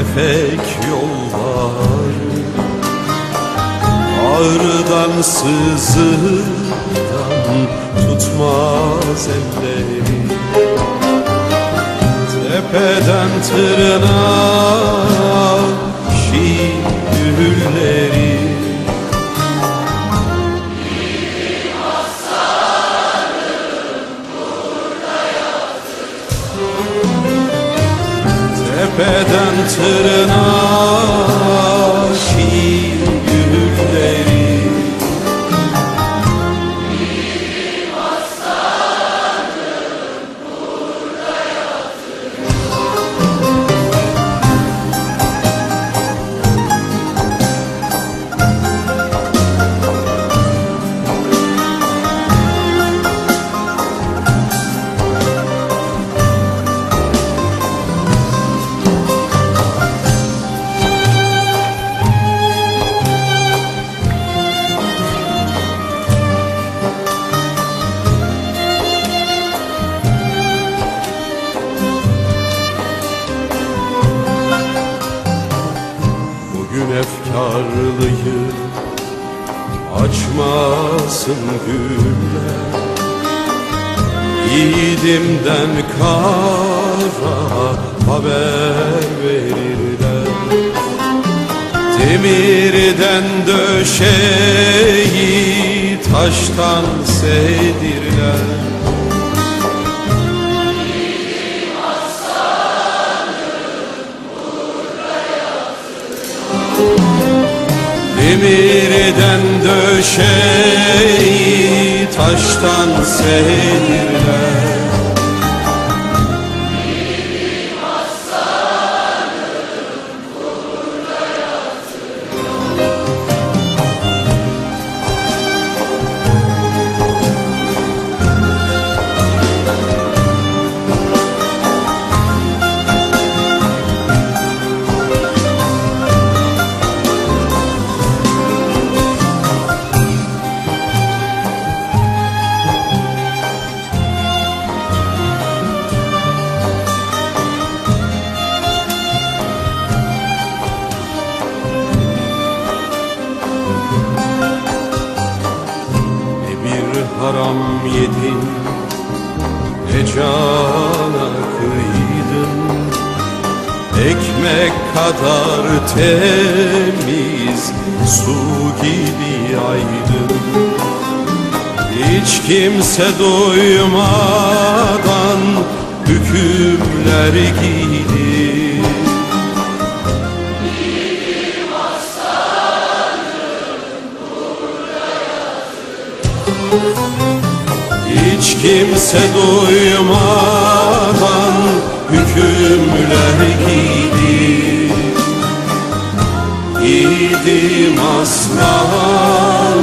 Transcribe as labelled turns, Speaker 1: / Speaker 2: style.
Speaker 1: ipek yollar. Ağrıdan sızıdan tutmaz elleri. Tepeden tırnağa Tepeden tırnağa Bugün efkarlıyı açmasın güller. Yiğidimden kara haber verirler. Demirden döşeyi taştan sevdirler Demirden döşeyi taştan sevdirler haram yedin Ne cana kıydın? Ekmek kadar temiz Su gibi aydın Hiç kimse duymadan Hükümler giydi Hiç kimse duymadan hükümler giydi. Giydim aslan